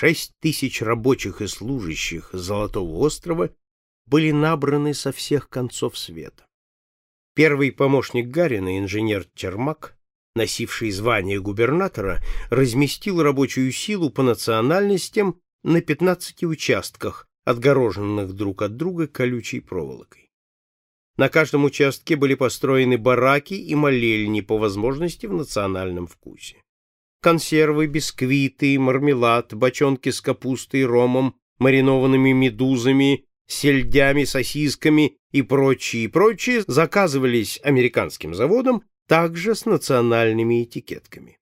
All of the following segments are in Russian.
Шесть тысяч рабочих и служащих Золотого острова были набраны со всех концов света. Первый помощник Гарина, инженер Чермак, носивший звание губернатора, разместил рабочую силу по национальностям на 15 участках, отгороженных друг от друга колючей проволокой. На каждом участке были построены бараки и молельни по возможности в национальном вкусе консервы, бисквиты, мармелад, бочонки с капустой, ромом, маринованными медузами, сельдями, сосисками и прочие, прочие заказывались американским заводом также с национальными этикетками.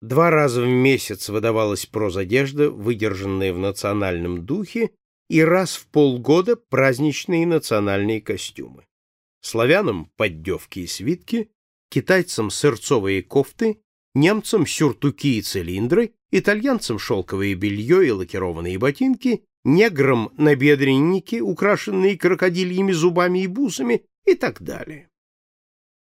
Два раза в месяц выдавалась прозодежда, выдержанная в национальном духе, и раз в полгода праздничные национальные костюмы. Славянам — поддевки и свитки, китайцам — сырцовые кофты, немцам сюртуки и цилиндры, итальянцам шелковое белье и лакированные ботинки, неграм набедренники, украшенные крокодильями зубами и бусами и так далее.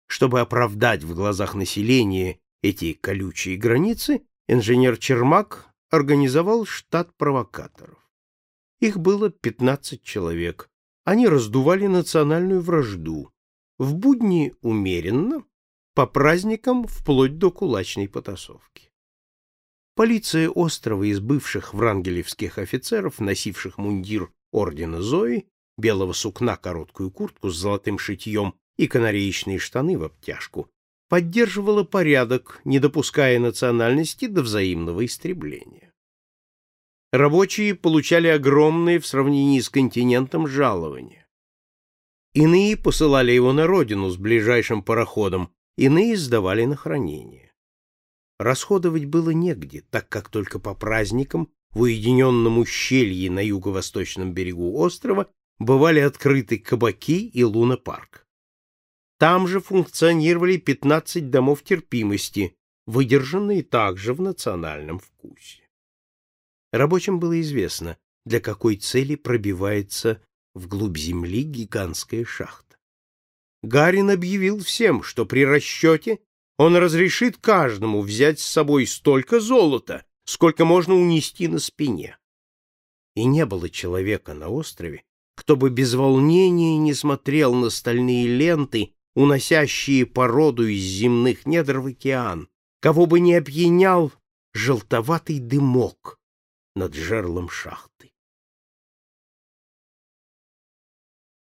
Чтобы оправдать в глазах населения эти колючие границы, инженер Чермак организовал штат провокаторов. Их было 15 человек. Они раздували национальную вражду. В будни умеренно, по праздникам вплоть до кулачной потасовки. Полиция острова из бывших врангелевских офицеров, носивших мундир ордена Зои, белого сукна короткую куртку с золотым шитьем и канареечные штаны в обтяжку, поддерживала порядок, не допуская национальности до взаимного истребления. Рабочие получали огромные в сравнении с континентом жалования. Иные посылали его на родину с ближайшим пароходом, иные сдавали на хранение. Расходовать было негде, так как только по праздникам в уединенном ущелье на юго-восточном берегу острова бывали открыты кабаки и лунопарк. Там же функционировали 15 домов терпимости, выдержанные также в национальном вкусе. Рабочим было известно, для какой цели пробивается вглубь земли гигантская шахта. Гарин объявил всем, что при расчете он разрешит каждому взять с собой столько золота, сколько можно унести на спине. И не было человека на острове, кто бы без волнения не смотрел на стальные ленты, уносящие породу из земных недр в океан, кого бы не опьянял желтоватый дымок над жерлом шахты.